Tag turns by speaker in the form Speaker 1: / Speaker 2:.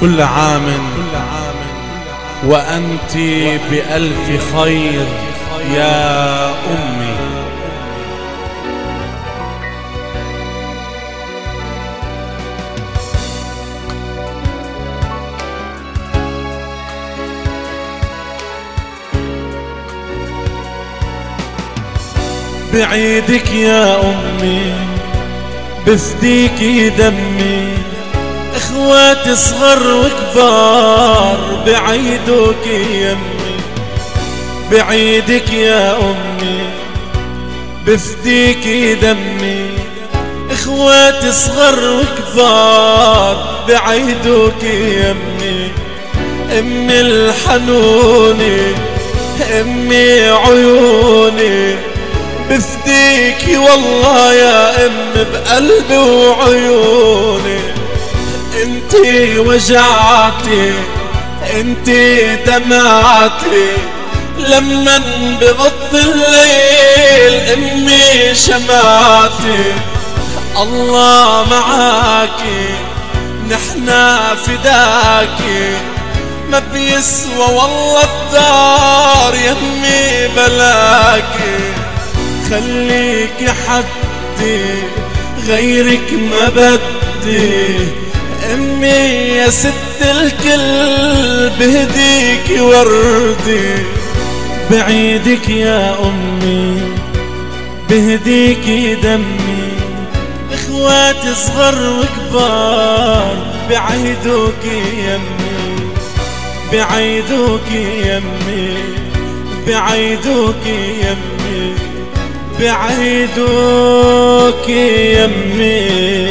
Speaker 1: كل عام وأنت بألف خير يا أمي. بعيدك يا أمي بفديكي دمي. اخواتي صغر وكبار بعيدوك يمي بعيدك يا أمي بفديك دمي. إخواتي صغر وكبار بعيدوك يمي أمي. الحنوني أمي عيوني بفديكي والله يمي بقلبي وعيوني. انتي وجعتي انتي دمعتي. لما بغط الليل امي شمعتي. الله معاكي نحنا فداكي. ما بيسوى والله الدار يمي بلاكي. خليكي حدي غيرك ما بدي. أمي يا ست الكل بهديك وردي. بعيدك يا أمي بهديك دمي. إخواتي صغر وكبار بعيدوك يمي بعيدوك يمي بعيدوك يمي بعيدوك يمي